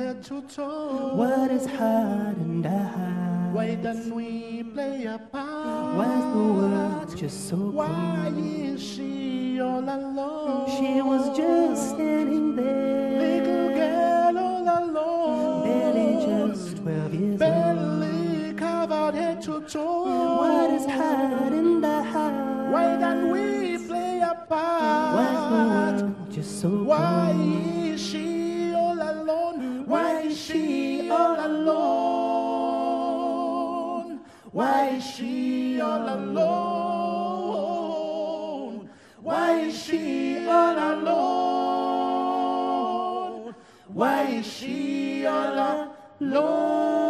head to toe. What is hard and high? Why don't we play a part? Why's the world just so Why is she all alone? She was just standing there. little girl all alone. barely just 12 years old. Barely covered head to toe. What is hard and high? Why don't we play a part? Why's the world just so Why cold? Why is she all alone? Why is she all alone? Why is she all alone?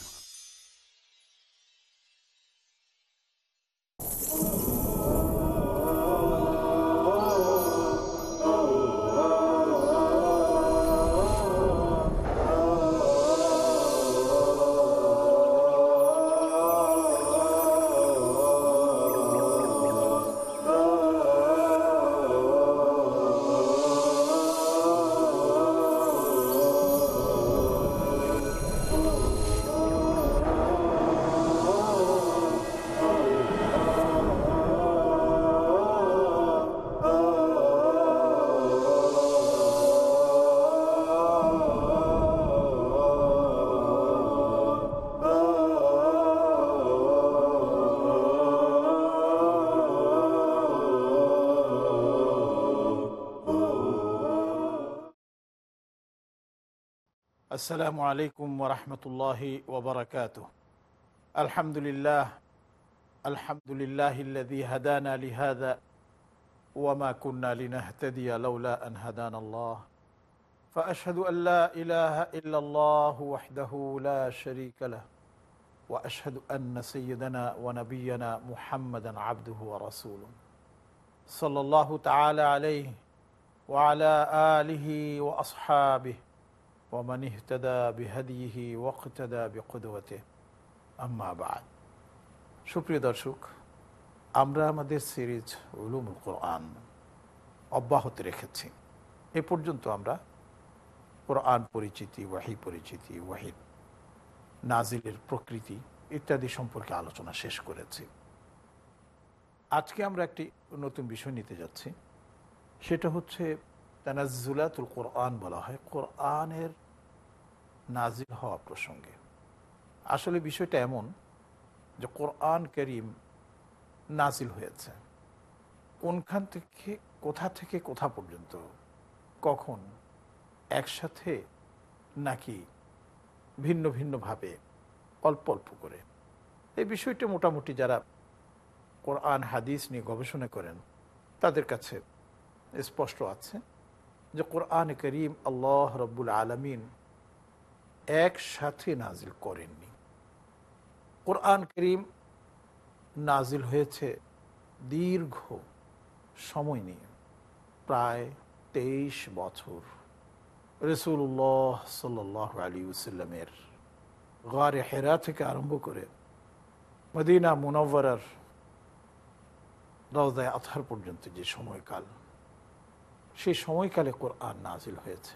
السلام عليكم ورحمة الله وبركاته. الحمد لله الحمد لله الذي هدانا لهذا وما كنا لنهتدي لولا أن هدانا الله. فأشهد أن لا إله إلا الله وحده لا شريك له وأشهد أن سيدنا ونبينا محمدا عبده ورسوله. صلى الله تعالى عليه وعلى آله وأصحابه ومن اهتدى بهديه واقتدى بقدوته أما بعد সুপ্রিয় দর্শক আমরা আমাদের series উলুমুল কোরআন অব্যাহত রেখেছি এ পর্যন্ত আমরা কোরআন পরিচিতি ওয়াহি পরিচিতি ওয়াহিদ নাজিলের প্রকৃতি ইত্যাদি সম্পর্কে আলোচনা শেষ করেছি আজকে আমরা একটি নতুন বিষয় নিতে যাচ্ছি সেটা হচ্ছে তানাজুলাতুল কোরআন বলা হয়। কোরআনের নাজিল হওয়া প্রসঙ্গে। আসলে বিষয়টা এমন যে কোরআন করিম নাজিল হয়েছে। কোনখান থেকে, কোথা থেকে, কোথা পর্যন্ত, কখন, একসাথে নাকি ভিন্ন ভিন্নভাবে অল্প অল্প করে। এই বিষয়টা মোটামুটি যারা কোরআন, হাদিস নিয়ে গবেষণা করেন, তাদের কাছে স্পষ্ট আছে। যে কোরআন করিম আল্লাহ রব্বুল আলমিন একসাথে নাজিল করেননি। কোরআন করিম নাজিল হয়েছে দীর্ঘ সময় নিয়ে, প্রায় তেইশ বছর। রসুল্লাহ সাল্লাহ আলী উসাল্লামের গারে হেরা থেকে আরম্ভ করে মদিনা মুনব্বরার রওদায় আথার পর্যন্ত যে সময়কাল সেই সময়কালে কোরআন নাজিল হয়েছে।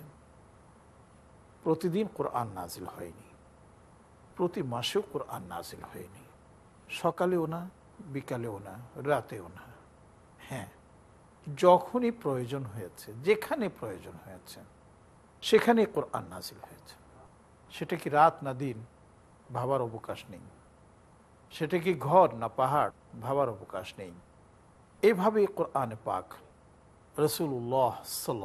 প্রতিদিন কোরআন নাজিল হয়নি। প্রতি মাসেও কোরআন নাজিল হয়নি। সকালেও না, বিকালেও না, রাতেও না। হ্যাঁ যখনই প্রয়োজন হয়েছে, যেখানে প্রয়োজন হয়েছে সেখানে কোরআন নাজিল হয়েছে। সেটা কি রাত না দিন? ভাবার অবকাশ নেই। সেটা কি ঘর না পাহাড়? ভাবার অবকাশ নেই। এভাবে কোরআন পাক রসুল্লাহ সাল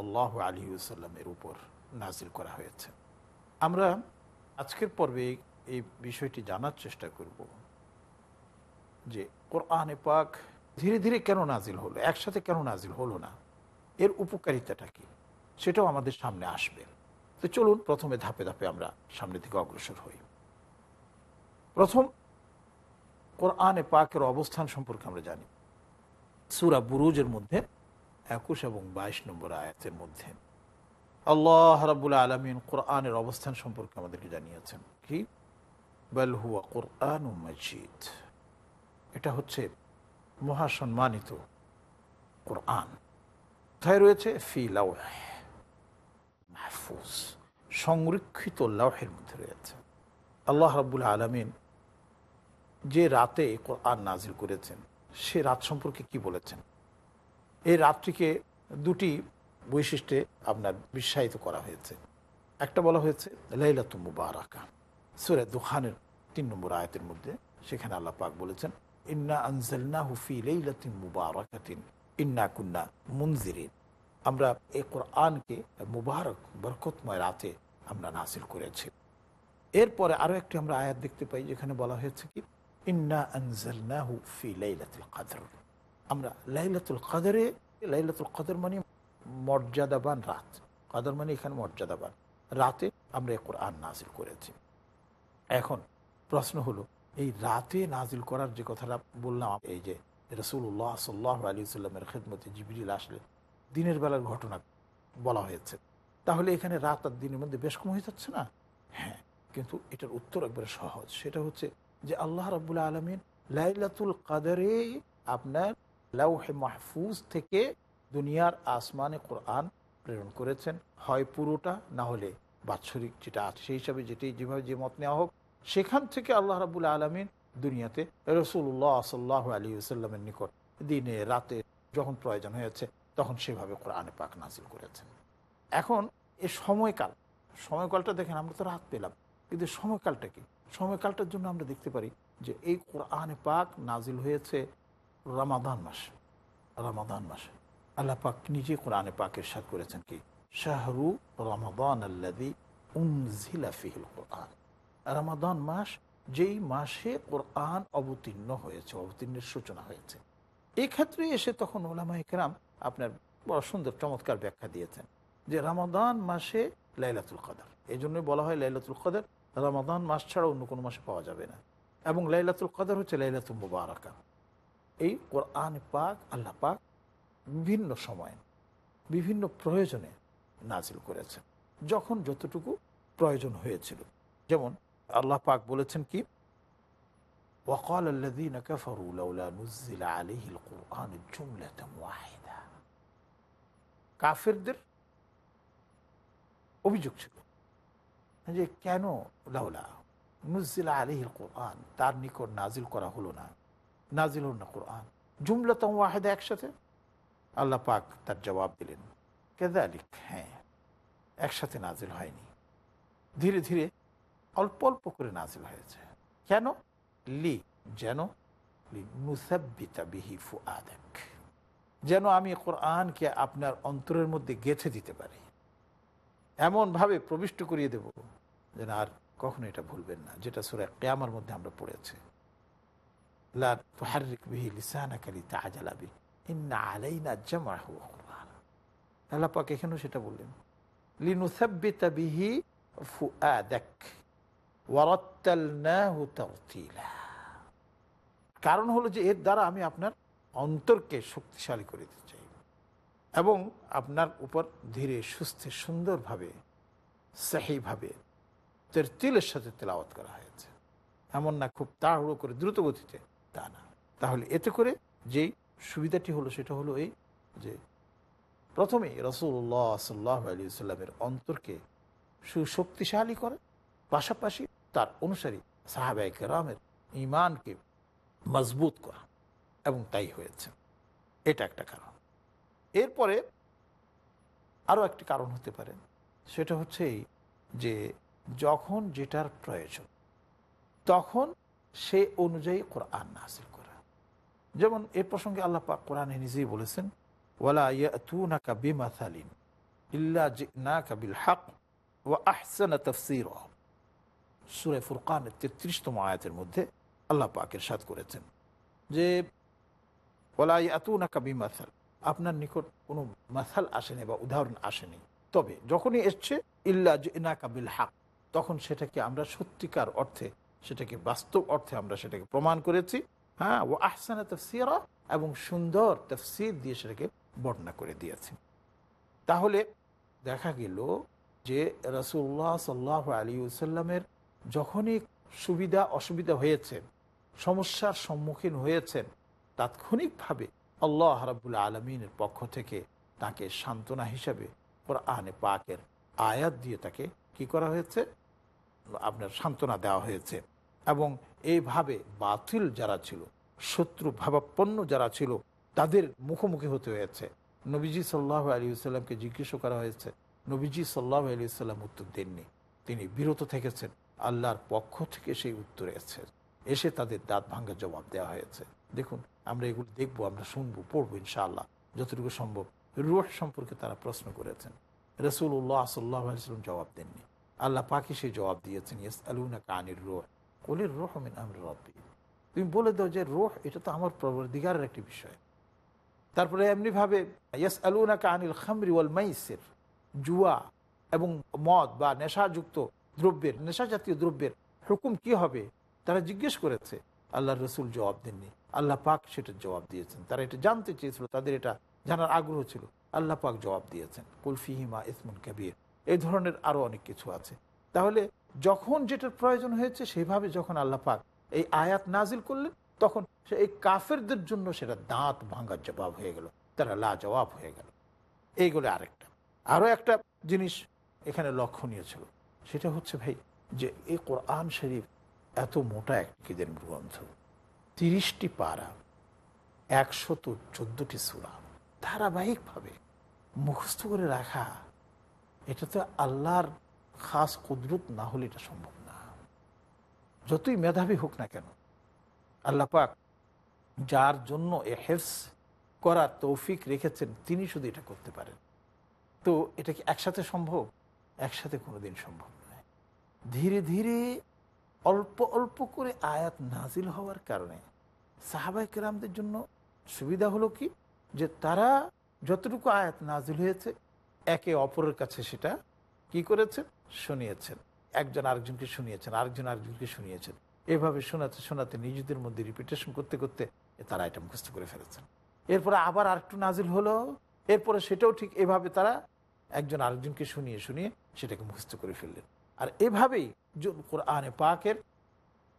আলী সাল্লামের উপর নাজিল করা হয়েছে। আমরা আজকের পর্বে এই বিষয়টি জানার চেষ্টা করব যে কোরআনে পাক ধীরে ধীরে কেন নাজিল হলো, একসাথে কেন নাজিল হলো না, এর উপকারিতাটা কি, সেটাও আমাদের সামনে আসবে। তো চলুন প্রথমে ধাপে ধাপে আমরা সামনের দিকে অগ্রসর হই। প্রথম, কোরআনে পাকের অবস্থান সম্পর্কে আমরা জানি। সুরা বুরুজের মধ্যে একুশ এবং বাইশ নম্বর আয়াতের মধ্যে। আল্লাহ রাবুল আলমিন কোরআনের অবস্থান সম্পর্কে আমাদেরকে জানিয়েছেন। কি? বেল হুয়া কোরআন মজিদ। এটা হচ্ছে মহাসম্মানিত কোরআন। কোথায় রয়েছে? ফি লাউ মাহফুজ। সংরক্ষিত লাউহের মধ্যে রয়েছে। আল্লাহ রাবুল আলমিন যে রাতে কোরআন নাজিল করেছেন, সে রাত সম্পর্কে কি বলেছেন? এই রাত্রিকে দুটি বৈশিষ্ট্যে আপনার বিশ্বায়িত করা হয়েছে। একটা বলা হয়েছে লাইলাতু মুবারাকা। সুরে দুখানের তিন নম্বর আয়াতের মধ্যে সেখানে আল্লাহ পাক বলেছেন, ইন্না আনজালনা হুফি লাইলাতিন মুবারাকাতিন, ইন্না কুন্না মুনজিরিন। আমরা এই কোরআনকে মুবারক, বরকতময় রাতে আমরা নাসিল করেছি। এরপরে আরও একটি আমরা আয়াত দেখতে পাই, যেখানে বলা হয়েছে কি, ইন্না আনজালনাহু ফি লাইলাতুল কদর। আমরা লাইলাতুল কদরে, লাইলাতুল কদর মানে মর্যাদাবান রাত। কদর মানে এখানে মর্যাদাবান। রাতে আমরা এই কোরআন নাজিল করেছি। এখন প্রশ্ন হলো, এই রাতে নাজিল করার যে কথাটা বললাম, এই যে রসুল্লাহ সাল্লাহ আলী সাল্লামের খেদমতে জিবিরিল আসলে, দিনের বেলার ঘটনা বলা হয়েছে। তাহলে এখানে রাত আর দিনের মধ্যে বেশ কম হয়ে যাচ্ছে না? হ্যাঁ কিন্তু এটার উত্তর একবারে সহজ। সেটা হচ্ছে যে আল্লাহ রাবুল্লাহ আলমিন লাইলাতুল কাদারে আপনার লাউহে মাহফুজ থেকে দুনিয়ার আসমানে কোরআন প্রেরণ করেছেন। হয় পুরোটা, না হলে বাৎসরিক যেটা আছে সেই হিসাবে যেটি যেভাবে যে মত নেওয়া হোক, সেখান থেকে আল্লাহ রাবুল আলমিন দুনিয়াতে রসুল্লাহ সাল্লাহ আলী সাল্লামের নিকট দিনে, রাতে যখন প্রয়োজন হয়েছে, তখন সেভাবে কোরআনে পাক নাজিল করেছেন। এখন এ সময়কাল, সময়কালটা দেখেন আমরা তো রাত পেলাম, কিন্তু সময়কালটা কি? সময়কালটার জন্য আমরা দেখতে পারি যে এই কোরআনে পাক নাজিল হয়েছে রামাদান মাসে রামাদান মাসে। আল্লাহ পাক নিজে কোরআনে পাকের সাথ করেছেন কি, শাহরু রমাদান আল্লাদি কোরআন। রামাদান মাস যেই মাসে কোরআন অবতীর্ণ হয়েছে, অবতীর্ণের সূচনা হয়েছে। এই ক্ষেত্রে এসে তখন ওলামা ইকরাম আপনার বড় সুন্দর চমৎকার ব্যাখ্যা দিয়েছেন যে রামাদান মাসে লাইলাতুল কদর। এই জন্যই বলা হয় লাইলাতুল কদর, রামাদান মাস ছাড়া অন্য কোনো মাসে পাওয়া যাবে না। এবং লাইলাতুল কদর হচ্ছে লাইলাতুল মুবারাকা। এই কোরআন পাক আল্লাহ পাক বিভিন্ন সময়ে বিভিন্ন প্রয়োজনে নাজিল করেছেন যখন যতটুকু প্রয়োজন হয়েছিল যেমন আল্লাহ পাক বলেছেন কি وقال الذين كفروا لولا نزل عليه القرآن جملة واحدة কাফেরদের অভিযোগ ছিল যে কেন লাউলা নুজিলা আলিহিল কোরআন তার নিকট নাজিল করা হলো না নাজিল না কোরআন। জুমলাতম ওয়াহেদা একসাথে? আল্লাহ পাক তার জবাব দিলেন, কেদালিক হ্যাঁ একসাথে নাজিল হয়নি। ধীরে ধীরে অল্প অল্প করে নাজিল হয়েছে। কেন? লি, যেন বিহি ফুআদাক। যেন আমি কোরআনকে আপনার অন্তরের মধ্যে গেঁথে দিতে পারি। এমনভাবে প্রবিষ্ট করিয়ে দেব যেন আর কখনো এটা ভুলবেন না, যেটা সুরে কেয়ামার মধ্যে আমরা পড়েছি। লা বিহি এখানেও সেটা বললেন। বিহি কারণ হলো যে এর দ্বারা আমি আপনার অন্তরকে শক্তিশালী করে দিতে চাই এবং আপনার উপর ধীরে, সুস্থে, সুন্দরভাবে, সাহিভাবে তেরতিলের সাথে তেলাওয়াত করা হয়েছে। এমন না খুব তাড়াহুড়ো করে দ্রুত গতিতে তা না। তাহলে এতে করে যেই সুবিধাটি হলো সেটা হলো এই যে প্রথমে রসুল্লাহ সাল্লাহ আলী সাল্লামের অন্তরকে সুশক্তিশালী করে, পাশাপাশি তার অনুসারী সাহাবাই রামের ইমানকে মজবুত করা এবং তাই হয়েছে। এটা একটা কারণ। এরপরে আরও একটি কারণ হতে পারে, সেটা হচ্ছে যে যখন যেটার প্রয়োজন, তখন সে অনুযায়ী কোরআন নাসিল করা। যেমন এ প্রসঙ্গে আল্লাহ পাক কোরআনে নিজেই বলেছেন, ওয়ালা ইল্লা জিনাকা বিল হক ওয়া আহসানা তাফসীর। সূরা ফুরকানের 33তম আয়াতের মধ্যে করেছেন যে, ওয়ালা আপনার নিকট কোনো মাথাল আসেনি বা উদাহরণ আসেনি। তবে যখনই এসছে, ইল্লা জিনাকা বিল হক তখন সেটাকে আমরা সত্যিকার অর্থে সেটাকে বাস্তব অর্থে আমরা সেটাকে প্রমাণ করেছি। হ্যাঁ ও আহসানা তফসিরা এবং সুন্দর তফসির দিয়ে সেটাকে বর্ণনা করে দিয়েছি। তাহলে দেখা গেল যে রসুল্লাহ সাল্লাহ আলী সাল্লামের যখনই সুবিধা অসুবিধা হয়েছে, সমস্যার সম্মুখীন হয়েছেন, তাৎক্ষণিকভাবে আল্লাহ রাবুল আলমিনের পক্ষ থেকে তাকে সান্ত্বনা হিসাবে কোরআনে পাকের আয়াত দিয়ে তাকে কি করা হয়েছে? আপনার সান্ত্বনা দেওয়া হয়েছে। এবং এইভাবে বাতিল যারা ছিল, শত্রু ভাবাপন্ন যারা ছিল, তাদের মুখোমুখি হতে হয়েছে। নবীজি সাল্লাহ আলী সাল্লামকে জিজ্ঞেস করা হয়েছে, নবীজি সাল্লাহ আলী সাল্লাম উত্তর দেননি। তিনি বিরত থেকেছেন, আল্লাহর পক্ষ থেকে সেই উত্তর এসেছে। এসে তাদের দাঁত ভাঙ্গার জবাব দেওয়া হয়েছে। দেখুন, আমরা এগুলো দেখব, আমরা শুনব, পড়ব ইনশাআল্লাহ, যতটুকু সম্ভব। রুহ সম্পর্কে তারা প্রশ্ন করেছেন। রসুল উল্লাহ সাল্লাহ আলিয়াল্লাম জবাব দেননি। আল্লাহ পাকি সেই জবাব দিয়েছেন ইয়েস আলুনা কানির রোহ। কোলের রোহ মিন আমর রব্বি। তুমি বলে দাও যে, রোহ, এটা তো আমার দিগারের একটি বিষয়। তারপরে এমনিভাবে ইয়াস আলুনা কানিল খামরি ওয়াল মাইসের। জুয়া এবং মদ বা নেশাযুক্ত দ্রব্যের নেশা জাতীয় দ্রব্যের হুকুম কি হবে? তারা জিজ্ঞেস করেছে। আল্লাহ রসুল জবাব দেননি। আল্লাহ পাক সেটার জবাব দিয়েছেন। তারা এটা জানতে চেয়েছিল, তাদের এটা জানার আগ্রহ ছিল। আল্লাহ পাক জবাব দিয়েছেন কুলফিহিমা ইসমুন কবির। এই ধরনের আরও অনেক কিছু আছে। তাহলে যখন যেটার প্রয়োজন হয়েছে, সেভাবে যখন আল্লাহ পাক এই আয়াত নাজিল করলেন, তখন সে এই কাফেরদের জন্য সেটা দাঁত ভাঙ্গার জবাব হয়ে গেল, তারা লা জবাব হয়ে গেল। এইগুলো আরেকটা। আরও একটা জিনিস এখানে লক্ষণীয় ছিল, সেটা হচ্ছে ভাই যে এই কোরআন শরীফ এত মোটা একটি গ্রন্থ, তিরিশটি পারা, একশত চোদ্দটি সুরা, ধারাবাহিকভাবে মুখস্থ করে রাখা, এটা তো আল্লাহর খাস কুদরত না হলে এটা সম্ভব না। যতই মেধাবী হোক না কেন, আল্লাহ পাক যার জন্য এ হেফস করার তৌফিক রেখেছেন, তিনি শুধু এটা করতে পারেন। তো এটা কি একসাথে সম্ভব? একসাথে কোনো দিন সম্ভব নয়। ধীরে ধীরে অল্প অল্প করে আয়াত নাজিল হওয়ার কারণে সাহাবাই কেরামদের জন্য সুবিধা হলো কি? যে তারা যতটুকু আয়াত নাজিল হয়েছে, একে অপরের কাছে সেটা কি করেছেন শুনিয়েছেন। একজন আরেকজনকে শুনিয়েছেন, আরেকজন আরেকজনকে শুনিয়েছেন। এভাবে শোনাতে শোনাতে নিজেদের মধ্যে রিপিটেশন করতে করতে তারা এটা মুখস্থ করে ফেলেছেন। এরপরে আবার আরেকটু নাজিল হলো। এরপরে সেটাও ঠিক এভাবে তারা একজন আরেকজনকে শুনিয়ে শুনিয়ে সেটাকে মুখস্থ করে ফেললেন। আর এভাবেই কোরআনে পাকের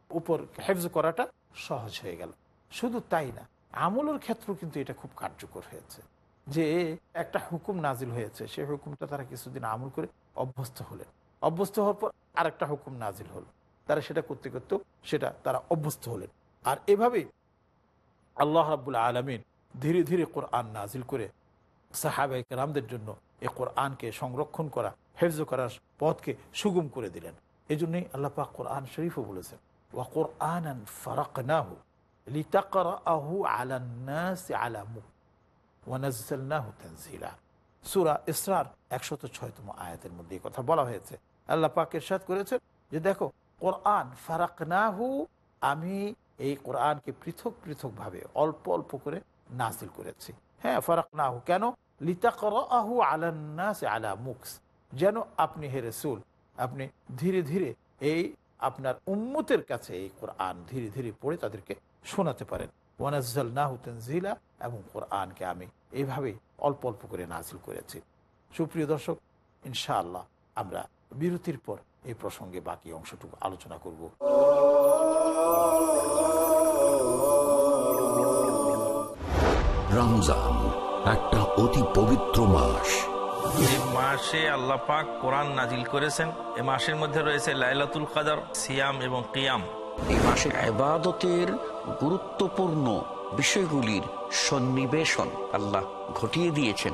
উপর হেফজ করাটা সহজ হয়ে গেল। শুধু তাই না, আমলের ক্ষেত্রেও কিন্তু এটা খুব কার্যকর হয়েছে। যে একটা হুকুম নাজিল হয়েছে সেই হুকুমটা তারা কিছুদিন আমল করে অভ্যস্ত হলেন। অভ্যস্ত হওয়ার পর আরেকটা হুকুম নাজিল হলো। তারা সেটা করতে করতেও সেটা তারা অভ্যস্ত হলেন। আর এভাবেই আল্লাহ রাবুল আলমিন ধীরে ধীরে কোরআন নাজিল করে সাহাবাহিক রামদের জন্য এ কোরআনকে সংরক্ষণ করা, হেফজ করার পথকে সুগম করে দিলেন। এই জন্যই আল্লাহ পাক কোরআন শরীফও বলেছেন, ওয়া কোরআন ফারাক নাহু লিতাকরাহু আলা নাস আলা মুখ ওয়ানাজ্জালনাহু তানজিলা। সূরা ইসরার 106তম আয়াতের মধ্যে কথা বলা হয়েছে আল্লাহ পাক ইরশাদ করেছেন যে দেখো, কোরআন ফারাকনাহু, আমি এই কোরআনকে পৃথক পৃথকভাবে অল্প অল্প করে নাজিল করেছি। হ্যাঁ ফারাকনাহু কেন? লিতাকরাহু আলা নাস আলা মুকস। যেন আপনি হে রসুল, আপনি ধীরে ধীরে এই আপনার উম্মতের কাছে এই কোরআন ধীরে ধীরে পড়ে তাদেরকে শোনাতে পারেন। ওয়ানাজ্জাল নাহু তানজিলা, এবং কোরআনকে আমি এইভাবেই অল্প অল্প করে নাজিল করেছি। সুপ্রিয় দর্শক, ইনশাআল্লাহ আমরা বিরতির পর এই প্রসঙ্গে বাকি অংশটুকু আলোচনা করব। রমজান একটা অতি পবিত্র মাস। এই মাসে আল্লাহ পাক কোরআন নাজিল করেছেন। এ মাসের মধ্যে রয়েছে লাইলাতুল কাদার সিয়াম এবং কিয়াম। এই মাসে আবাদতের গুরুত্বপূর্ণ বিষয়গুলির সন্নিবেশন আল্লাহ ঘটিয়ে দিয়েছেন।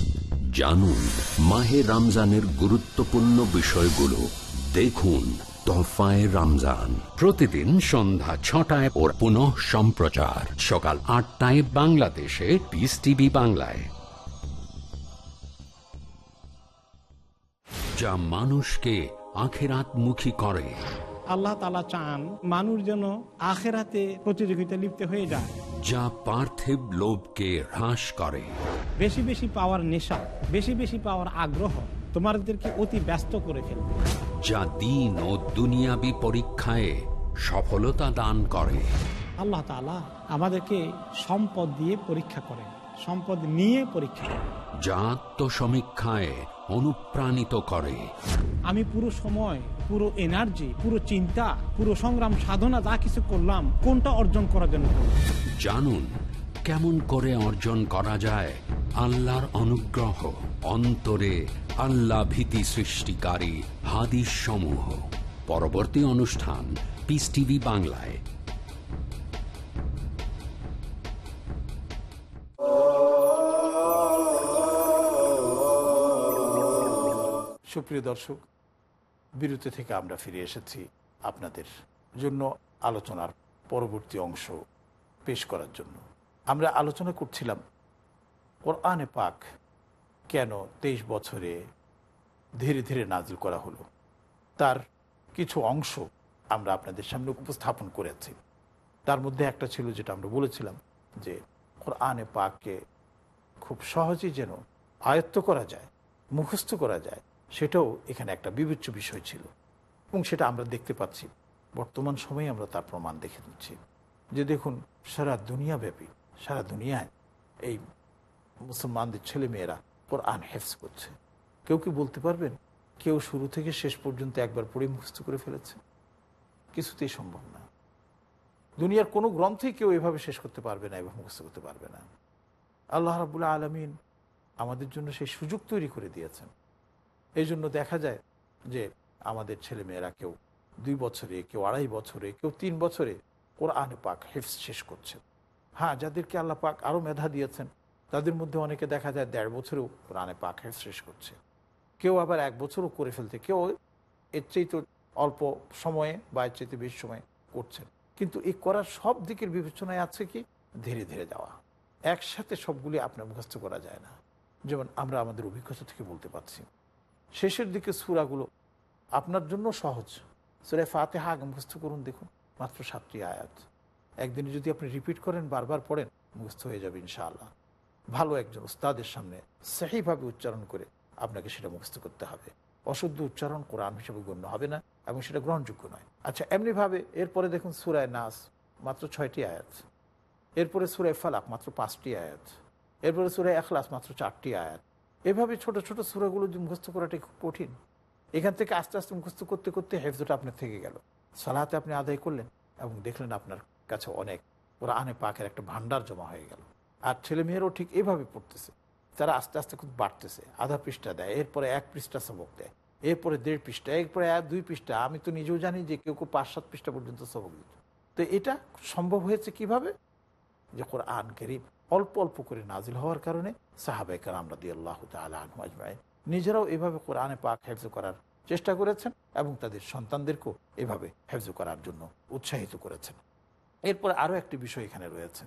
জানুন মাহে রমজানের গুরুত্বপূর্ণ বিষয়গুলো। দেখুন তোহফায় রমজান। প্রতিদিন সন্ধ্যা ছটায় ওর পুনঃ সম্প্রচার। সকাল আটটায় বাংলাদেশে পিস টিভি বাংলায়। যা মানুষকে আখেরাতমুখী করে। আল্লাহ তালা চান মানুষ যেন আখেরাতে প্রতিযোগিতা লিপ্ত হয়ে যায়। যা পার্থিব লোভকে হ্রাস করে। বেশি বেশি পাওয়ার নেশা বেশি বেশি পাওয়ার আগ্রহ তোমাদেরকে অতি ব্যস্ত করে ফেলবে। যা দিন ও দুনিয়াবি পরীক্ষায় সফলতা দান করে। আল্লাহ তালা আমাদেরকে সম্পদ দিয়ে পরীক্ষা করেন সম্পদ নিয়ে পরীক্ষা করেন। যা আত্মসমীক্ষায় অনুপ্রাণিত করে। আমি পুরো সময় পুরো এনার্জি পুরো চিন্তা পুরো সংগ্রাম সাধনা যা কিছু করলাম কোনটা অর্জন করার জন্য জানুন কেমন করে অর্জন করা যায় আল্লাহর অনুগ্রহ অন্তরে আল্লাহ ভীতি সৃষ্টিকারী হাদিস সমূহ পরবর্তী অনুষ্ঠান পিস টিভি বাংলায়। সুপ্রিয় দর্শক বিরতি থেকে আমরা ফিরে এসেছি আপনাদের জন্য আলোচনার পরবর্তী অংশ পেশ করার জন্য। আমরা আলোচনা করছিলাম, কোরআনে পাক কেন তেইশ বছরে ধীরে ধীরে নাজিল করা হলো? তার কিছু অংশ আমরা আপনাদের সামনে উপস্থাপন করেছি। তার মধ্যে একটা ছিল যেটা আমরা বলেছিলাম যে, কোরআনে পাককে খুব সহজেই যেন আয়ত্ত করা যায়, মুখস্থ করা যায় সেটাও এখানে একটা বিবেচ্য বিষয় ছিল। এবং সেটা আমরা দেখতে পাচ্ছি। বর্তমান সময়ে আমরা তার প্রমাণ দেখে দিচ্ছি যে দেখুন, সারা দুনিয়াব্যাপী সারা দুনিয়ায় এই মুসলমানদের ছেলে মেয়েরা কোরআন হেফস করছে। কেউ কি বলতে পারবেন? কেউ শুরু থেকে শেষ পর্যন্ত একবার পড়ে মুখস্থ করে ফেলেছে? কিছুতেই সম্ভব না। দুনিয়ার কোনো গ্রন্থেই কেউ এভাবে শেষ করতে পারবে না এবং মুখস্থ করতে পারবে না। আল্লাহ রাবুল্লাহ আলমিন আমাদের জন্য সেই সুযোগ তৈরি করে দিয়েছেন। এই জন্য দেখা যায় যে আমাদের ছেলে মেয়েরা কেউ দুই বছরে, কেউ আড়াই বছরে, কেউ তিন বছরে কোরআনে পাক হেফস শেষ করছে। হ্যাঁ যাদেরকে আল্লাহ পাক আরও মেধা দিয়েছেন, তাদের মধ্যে অনেকে দেখা যায় দেড় বছরেও কোরআনে পাক হেফস শেষ করছে। কেউ আবার এক বছরও করে ফেলছে কেউ এর চেয়ে তো অল্প সময়ে বা এর চাইতে বেশি সময়ে করছেন কিন্তু এই করার সব দিকের বিবেচনায় আছে কি? ধীরে ধীরে যাওয়া। একসাথে সবগুলি আপনার মুখস্থ করা যায় না। যেমন আমরা আমাদের অভিজ্ঞতা থেকে বলতে পারছি। শেষের দিকে সুরাগুলো আপনার জন্য সহজ। সুরে ফাতে হাগ মুখস্থ করুন, দেখুন, মাত্র সাতটি আয়াত। একদিনে যদি আপনি রিপিট করেন, বারবার পড়েন, মুখস্থ হয়ে যাবে ইনশাআল্লাহ। ভালো একজন উস্তাদের সামনে সেহিভাবে উচ্চারণ করে আপনাকে সেটা মুখস্থ করতে হবে। অশুদ্ধ উচ্চারণ কোরআন হিসেবে গণ্য হবে না এবং সেটা গ্রহণযোগ্য নয়। আচ্ছা এমনিভাবে এরপরে দেখুন সুরায় নাস, মাত্র ছয়টি আয়াত। এরপরে সুরায় ফালাক, মাত্র পাঁচটি আয়াত। এরপরে সুরায় এখলাস মাত্র চারটি আয়াত। এভাবে ছোট ছোট সুরাগুলো মুখস্থ করাটা খুব কঠিন। এখান থেকে আস্তে আস্তে মুখস্থ করতে করতে হেফজটা আপনার থেকে গেল। সালাতে আপনি আদায় করলেন এবং দেখলেন আপনার কাছে অনেক ওরা আনে পাকের একটা ভান্ডার জমা হয়ে গেল। আর ছেলে মেয়েরাও ঠিক এভাবে পড়তেছে। তারা আস্তে আস্তে খুব বাড়তেছে। আধা পৃষ্ঠা দেয়, এরপরে এক পৃষ্ঠা সবক দেয়, এরপরে দেড় পৃষ্ঠা, এরপরে এক, দুই পৃষ্ঠা। আমি তো নিজেও জানি যে কেউ কেউ পাঁচ, সাত পৃষ্ঠা পর্যন্ত সবক দিত। তো এটা সম্ভব হয়েছে কীভাবে? যে কোরআন করিম অল্প অল্প করে নাজিল হওয়ার কারণে সাহাবাইকার আমরা দিয়ে আল্লাহ আজমাই নিজেরাও এভাবে কোরআনে পাক হেফজ করার চেষ্টা করেছেন এবং তাদের সন্তানদেরকেও এভাবে হেফজ করার জন্য উৎসাহিত করেছেন। এরপর আরও একটি বিষয় এখানে রয়েছে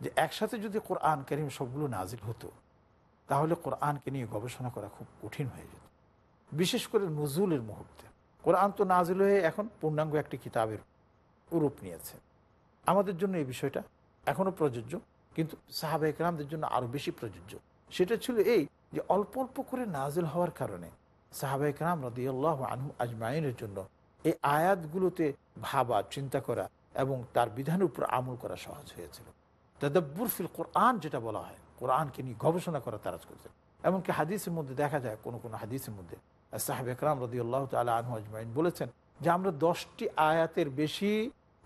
যে একসাথে যদি কোরআন করিম সবগুলো নাজিল হতো, তাহলে কোরআনকে নিয়ে গবেষণা করা খুব কঠিন হয়ে যেত। বিশেষ করে নজরুলের মুহূর্তে। কোরআন তো নাজিল হয়ে এখন পূর্ণাঙ্গ একটি কিতাবের রূপ নিয়েছে। আমাদের জন্য এই বিষয়টা এখনও প্রযোজ্য। কিন্তু সাহাবা একরামদের জন্য আরও বেশি প্রযোজ্য। সেটা ছিল এই যে অল্প অল্প করে নাজিল হওয়ার কারণে সাহাবা একরাম রদিয়াল্লাহ আনহু আজমাইনের জন্য এই আয়াতগুলোতে ভাবা, চিন্তা করা এবং তার বিধানের উপর আমল করা সহজ হয়েছিল। তাদাব্বুর ফিল কোরআন যেটা বলা হয়, কোরআনকে নিয়ে গবেষণা করা তারাজ করেছে। এমনকি হাদিসের মধ্যে দেখা যায়, কোনো কোনো হাদিসের মধ্যে সাহেব একরাম রদি আল্লাহ তালা আনহু আজমাইন বলেছেন যে আমরা দশটি আয়াতের বেশি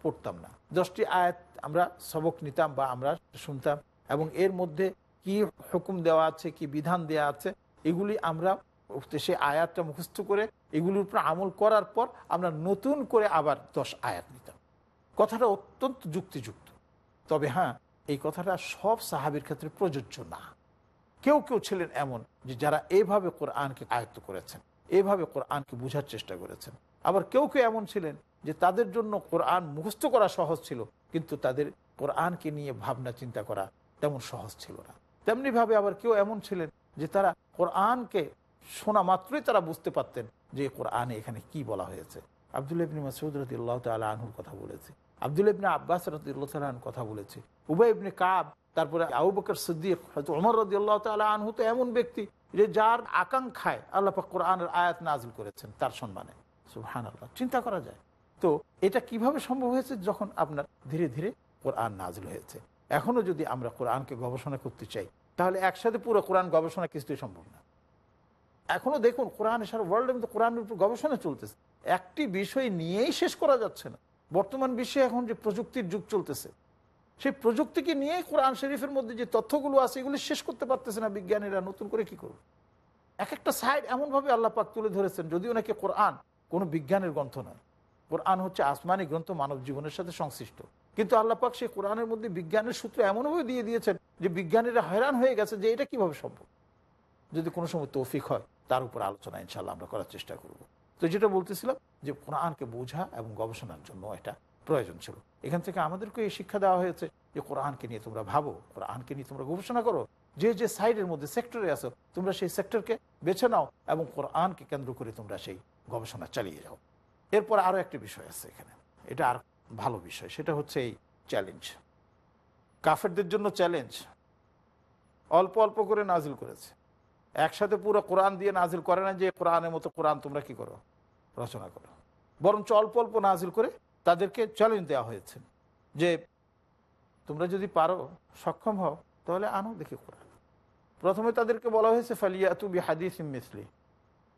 পড়তাম না। দশটি আয়াত আমরা সবক নিতাম বা আমরা শুনতাম এবং এর মধ্যে কি হুকুম দেওয়া আছে, কি বিধান দেওয়া আছে, এগুলি আমরা সে আয়াতটা মুখস্থ করে এগুলির উপর আমল করার পর আমরা নতুন করে আবার দশ আয়াত নিতাম। কথাটা অত্যন্ত যুক্তিযুক্ত। তবে হ্যাঁ এই কথাটা সব সাহাবির ক্ষেত্রে প্রযোজ্য না। কেউ কেউ ছিলেন এমন যে যারা এইভাবে কোরআনকে আয়ত্ত করেছেন। এইভাবে কোরআনকে বোঝার চেষ্টা করেছেন। আবার কেউ কেউ এমন ছিলেন যে তাদের জন্য কোরআন মুখস্থ করা সহজ ছিল, কিন্তু তাদের কোরআনকে নিয়ে ভাবনা চিন্তা করা তেমন সহজ ছিল না। তেমনিভাবে আবার কেউ এমন ছিলেন যে তারা কোরআনকে শোনা মাত্রই তারা বুঝতে পারতেন যে কোরআনে এখানে কি বলা হয়েছে। আবদুল্লাহ ইবনী মাসুদ রদিল্লাহ তালা আনহুর কথা বলেছে, আবদুল্লাহ ইবনে আব্বাস রদিল্লাহ তালা কথা বলেছে, উবাই ইবনে কাব, তারপরে আবু বকর সিদ্দিক হয়তো ওমর রদিল্লাহ তালা আনহু তো এমন ব্যক্তি যে যার আকাঙ্ক্ষায় আল্লাহ কোরআনের আয়াত নাজিল করেছেন তার সম্মানে। সুবহান আল্লাহ চিন্তা করা যায়। তো এটা কীভাবে সম্ভব হয়েছে যখন আপনার ধীরে ধীরে কোরআন নাজিল হয়েছে? এখনও যদি আমরা কোরআনকে গবেষণা করতে চাই, তাহলে একসাথে পুরো কোরআন গবেষণা কিছুই সম্ভব না। এখনও দেখুন কোরআন সারা ওয়ার্ল্ডের মধ্যে কোরআনের উপর গবেষণা চলতেছে। একটি বিষয় নিয়েই শেষ করা যাচ্ছে না। বর্তমান বিশ্বে এখন যে প্রযুক্তির যুগ চলতেছে সেই প্রযুক্তিকে নিয়েই কোরআন শরীফের মধ্যে যে তথ্যগুলো আছে, এগুলি শেষ করতে পারতেছে না বিজ্ঞানীরা, নতুন করে কি করবে? এক একটা সাইড এমনভাবে আল্লাহ পাক তুলে ধরেছেন, যদিও নাকি কোরআন কোনো বিজ্ঞানের গ্রন্থ নয়। কোরআন হচ্ছে আসমানি গ্রন্থ, মানব জীবনের সাথে সংশ্লিষ্ট। কিন্তু আল্লাহ পাক সেই কোরআনের মধ্যে বিজ্ঞানের সূত্র এমনভাবে দিয়ে দিয়েছেন যে বিজ্ঞানীরা হয়রান হয়ে গেছে যে এটা কীভাবে সম্ভব। যদি কোনো সময় তৌফিক হয়, তার উপর আলোচনা ইনশাল্লাহ আমরা করার চেষ্টা করব। তো যেটা বলতেছিলাম যে কোরআনকে বোঝা এবং গবেষণার জন্য এটা প্রয়োজন ছিল। এখান থেকে আমাদেরকে এই শিক্ষা দেওয়া হয়েছে যে কোরআনকে নিয়ে তোমরা ভাবো, কোরআনকে নিয়ে তোমরা গবেষণা করো। যে যে সাইডের মধ্যে সেক্টরে আসো তোমরা সেই সেক্টরকে বেছে নাও এবং কোরআনকে কেন্দ্র করে তোমরা সেই গবেষণা চালিয়ে যাও। এরপর আরও একটি বিষয় আছে এখানে। এটা আর ভালো বিষয়, সেটা হচ্ছে এই চ্যালেঞ্জ কাফেরদের জন্য চ্যালেঞ্জ অল্প অল্প করে নাজিল করেছে। একসাথে পুরো কোরআন দিয়ে নাজিল করে না যে কোরআনের মতো কোরআন তোমরা কি করো? রচনা করো। বরঞ্চ অল্প অল্প নাজিল করে তাদেরকে চ্যালেঞ্জ দেওয়া হয়েছে যে তোমরা যদি পারো, সক্ষম হও, তাহলে আনো দেখি কোরআন। প্রথমে তাদেরকে বলা হয়েছে ফালিয়া তুবি হাদিস মিসলি।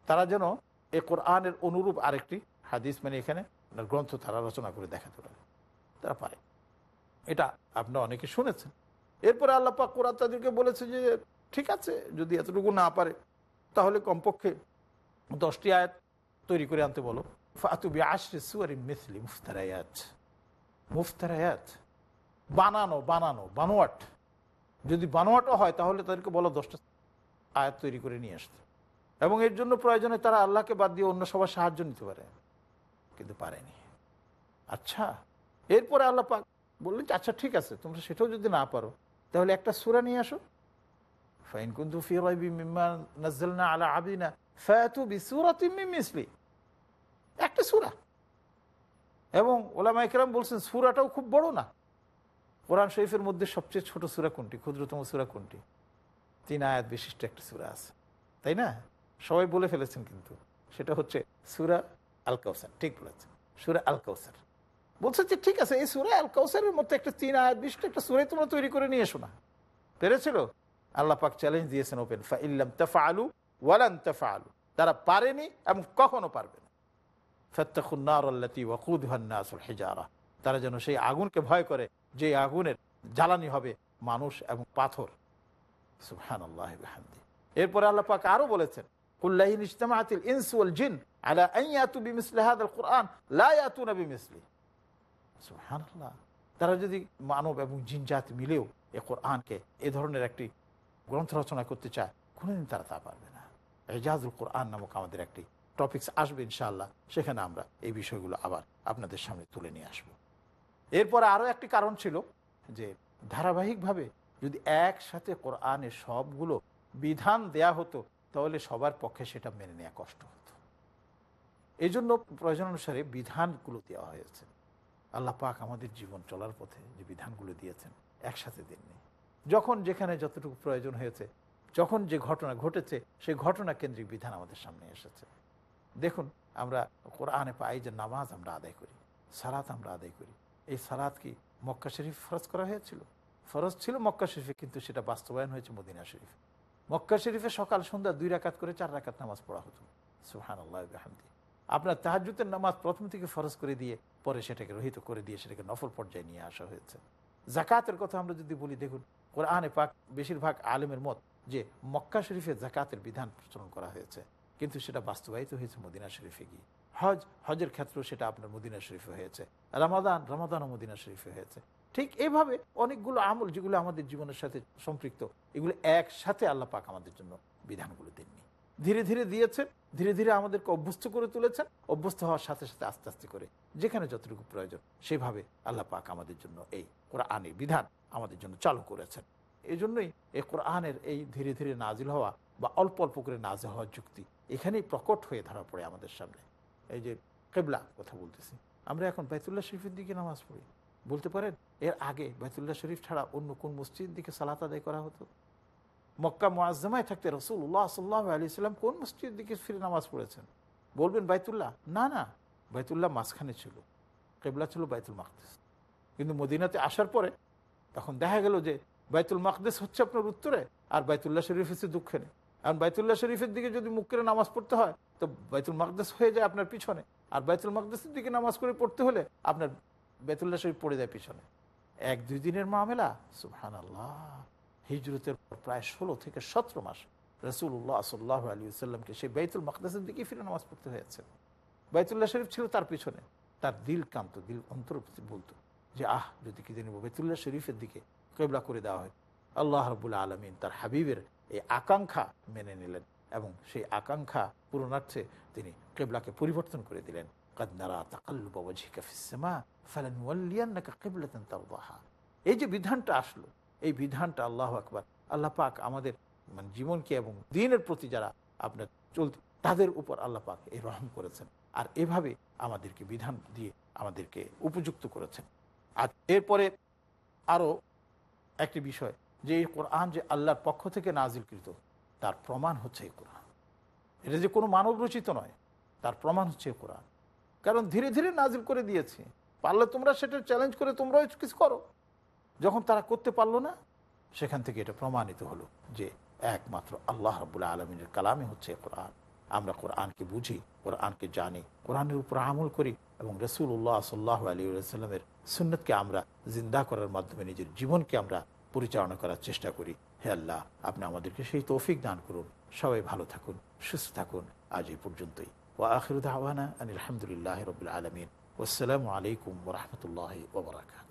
তারা যেন এ কোরআনের অনুরূপ আরেকটি হাদিস মানে এখানে গ্রন্থ, তারা রচনা করে দেখাতে পারে। তারা পারে। এটা আপনারা অনেকে শুনেছেন। এরপরে আল্লাহ পাক কোরআন তাদেরকে বলেছে যে, ঠিক আছে, যদি এতটুকু না পারে, তাহলে কমপক্ষে দশটি আয়াত তৈরি করে আনতে বলো। ফাতুবি আশরে সুয়ারি মিসলি মুফতারায়াত মুফতারায়াত বানানো বানানো বানোয়াট যদি বানোয়াটও হয়, তাহলে তাদেরকে বলো দশটা আয়াত তৈরি করে নিয়ে আসতে। এবং এর জন্য প্রয়োজনে তারা আল্লাহকে বাদ দিয়ে অন্য সবার সাহায্য নিতে পারে। কিন্তু পারেনি। আচ্ছা এরপরে আল্লাহ পাক বললেন আচ্ছা ঠিক আছে, তোমরা সেটাও যদি না পারো, তাহলে একটা সুরা নিয়ে আসো। ফাইন কুন্তু ফি রাইবি মিম্মা নাযালনা আলা আবিনা ফাতু বিসূরাতিন মিন মিসলি। একটা সূরা। এবং ওলামা ইকরাম বলছেন, সূরাটাও খুব বড় না। কোরআন শরীফের মধ্যে সবচেয়ে ছোট সূরা কোনটি? ক্ষুদ্রতম সূরা কোনটি? তিন আয়াত বিশিষ্ট একটা সূরা আছে। তাই না? সবাই বলে ফেলেছেন কিন্তু। সেটা হচ্ছে সুরা আল কাউসার ঠিক বলেছেন। সুরা আল কাউসার বলছে যে ঠিক আছে, এই সুরা আল কাউসারের মধ্যে একটা তিন আয়াত বিশিষ্ট একটা সুরাই তোমরা তৈরি করে নিয়ে এসো না। পেরেছিল আল্লাহ পাক চ্যালেঞ্জ দিয়েছেন ওপেন ফা ইল্লাম তাফা আলু ওয়ালান তাফা আলু তারা পারেনি এবং কখনো পারবে না। তারা যেন সেই আগুনকে ভয় করে, যে আগুনের জ্বালানি হবে মানুষ এবং পাথর। সুবহান আল্লাহ এরপরে আল্লাহ পাক আরও বলেছেন কুল্লাহিন ইজতামাআতিল ইনস ওয়াল জিন আলা আন ইয়াতু বিমিসলি হাদাল কুরআন, লা ইয়াতুনা বিমিসলি। তারা যদি মানব এবং জিন জাতি মিলেও এ কোরআনকে এ ধরনের একটি গ্রন্থ রচনা করতে চায়, কোনোদিন তারা তা পারবে না। এজাজুল কোরআন নামক আমাদের একটি টপিকস আসবে ইনশাআল্লাহ, সেখানে আমরা এই বিষয়গুলো আবার আপনাদের সামনে তুলে নিয়ে আসব। এরপরে আরও একটি কারণ ছিল যে ধারাবাহিকভাবে যদি একসাথে কোরআনে সবগুলো বিধান দেয়া হতো, তাহলে সবার পক্ষে সেটা মেনে নেওয়া কষ্ট হতো। এই জন্য প্রয়োজন অনুসারে বিধানগুলো দেওয়া হয়েছে। আল্লাহ পাক আমাদের জীবন চলার পথে যে বিধানগুলো দিয়েছেন, একসাথে দেননি। যখন যেখানে যতটুকু প্রয়োজন হয়েছে, যখন যে ঘটনা ঘটেছে সেই ঘটনা কেন্দ্রিক বিধান আমাদের সামনে এসেছে। দেখুন, আমরা কোরআনে পাই যে নামাজ আমরা আদায় করি, সালাত আমরা আদায় করি। এই সালাদ কি মক্কা শরীফ ফরজ করা হয়েছিল? ফরজ ছিল মক্কা শরীফে, কিন্তু সেটা বাস্তবায়ন হয়েছে মদিনা শরীফে। মক্কা শরীফে সকাল, সন্ধ্যা দুই রাকাত করে চার রাকাত নামাজ পড়া হতো। সুহান আল্লাহামদি আপনার তাহাজুতের নামাজ প্রথম থেকে ফরজ করে দিয়ে পরে সেটাকে রহিত করে দিয়ে সেটাকে নফল পর্যায়ে নিয়ে আসা হয়েছে। জাকাতের কথা আমরা যদি বলি, দেখুন, কোরআনে পাক বেশিরভাগ আলেমের মত যে মক্কা শরীফে জাকাতের বিধান প্রচলন করা হয়েছে। কিন্তু সেটা বাস্তবায়িত হয়েছে মদিনা শরীফে গিয়ে। হজ, হজের ক্ষেত্রেও সেটা আপনার মদিনা শরীফে হয়েছে। রামাদান, রামাদানও মদিনা শরীফে হয়েছে। ঠিক এইভাবে অনেকগুলো আমল যেগুলো আমাদের জীবনের সাথে সম্পৃক্ত, এগুলো একসাথে আল্লাহ পাক আমাদের জন্য বিধানগুলো দেননি। ধীরে ধীরে দিয়েছেন, ধীরে ধীরে আমাদেরকে অভ্যস্ত করে তুলেছেন, অভ্যস্ত হওয়ার সাথে সাথে আস্তে আস্তে করে যেখানে যতটুকু প্রয়োজন সেভাবে আল্লাহ পাক আমাদের জন্য এই কোরআনের বিধান আমাদের জন্য চালু করেছেন। এই জন্যই এই কোরআনের এই ধীরে ধীরে নাজিল হওয়া বা অল্প অল্প করে নাজিল হওয়ার যুক্তি এখানেই প্রকট হয়ে ধরা পড়ে আমাদের সামনে। এই যে কেবলা কথা বলতেছি। আমরা এখন বাইতুল্লাহ শরীফের দিকে নামাজ পড়ি। বলতে পারেন, এর আগে বাইতুল্লাহ শরীফ ছাড়া অন্য কোন মসজিদের দিকে সালাত আদায় করা হতো? মক্কা মোয়াজ্জামায় থাকতে রসুল্লাহ সাল্লাহ আলি সাল্লাম কোন মসজিদের দিকে ফিরে নামাজ পড়েছেন? বলবেন, বাইতুল্লাহ? না না, বাইতুল্লাহ মাঝখানে ছিল। কেবলা ছিল বাইতুল মাকদেস। কিন্তু মদিনাতে আসার পরে তখন দেখা গেল যে বাইতুল মাকদেস হচ্ছে আপনার উত্তরে আর বাইতুল্লাহ শরীফ হচ্ছে দক্ষিণে। কারণ বাইতুল্লাহ শরীফের দিকে যদি মুখ করে নামাজ পড়তে হয়, তো বাইতুল মাকদেস হয়ে যায় আপনার পিছনে। আর বাইতুল মাকদেসের দিকে নামাজ করে পড়তে হলে আপনার বাইতুল্লাহ শরীফ পড়ে যায় পিছনে। এক, দুই দিনের মামেলা সুহান আল্লাহ হিজরতের পর প্রায় ষোলো থেকে সতেরো মাস রসুল্লাহ সাল্লাহ আলী সাল্লামকে সেই বাইতুল মাকদাসের দিকে ফিরে নামাজ পড়তে হয়েছে। বাইতুল্লাহ শরীফ ছিল তার পিছনে। তার দিল কান্ত, দিল অন্তর বলতো যে, আহ, যদি কি জানি বাইতুল্লাহ শরীফের দিকে কেবলা করে দেওয়া হয়। আল্লাহ রবুল্লা আলমিন তার হাবিবের এই আকাঙ্ক্ষা মেনে নিলেন এবং সেই আকাঙ্ক্ষা পূরণার্থে তিনি কেবলাকে পরিবর্তন করে দিলেন। এই যে বিধানটা আসলো, এই বিধানটা আল্লাহ আকবার, আল্লাহ পাক আমাদের মানে জীবনকে এবং দিনের প্রতি যারা আপনার চলতে, তাদের উপর আল্লাহ পাক এই রহম করেছেন আর এভাবে আমাদেরকে বিধান দিয়ে আমাদেরকে উপযুক্ত করেছেন। আর এরপরে আরও একটি বিষয় যে এই কোরআন যে আল্লাহর পক্ষ থেকে নাজিলকৃত, তার প্রমাণ হচ্ছে এই কোরআন। এটা যে কোনো মানব রচিত নয়, তার প্রমাণ হচ্ছে কোরআন। কারণ ধীরে ধীরে নাজিল করে দিয়েছে। পারলে তোমরা সেটা চ্যালেঞ্জ করে তোমরাও কিছু করো। যখন তারা করতে পারল না, সেখান থেকে এটা প্রমাণিত হলো যে একমাত্র আল্লাহ রবুল্লাহ আলমিনের কালামই হচ্ছে কোরআন। আমরা কোরআনকে বুঝি, কোরআনকে জানি, কোরআনের উপর আমল করি এবং রসুল্লাহ সাল্লাহ আলী সাল্লামের সুন্নতকে আমরা জিন্দা করার মাধ্যমে নিজের জীবনকে আমরা পরিচালনা করার চেষ্টা করি। হে আল্লাহ, আপনি আমাদেরকে সেই তৌফিক দান করুন। সবাই ভালো থাকুন, সুস্থ থাকুন। আজ এই পর্যন্তই। ও আখিরুদ আওয়ানা আনিল আলহামদুলিল্লাহ রবিল আলমিন। আসসালামু আলাইকুম রহমতুল্লাহ ওবরাকাত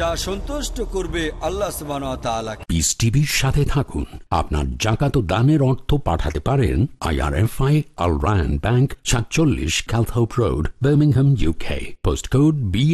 যা সন্তুষ্ট করবে আল্লাহ পিস টিভির সাথে থাকুন। আপনার জাকাত দানের অর্থ পাঠাতে পারেন আইআরএফআই আল রায়ন ব্যাংক সাতচল্লিশ Calthorpe road Birmingham UK post code B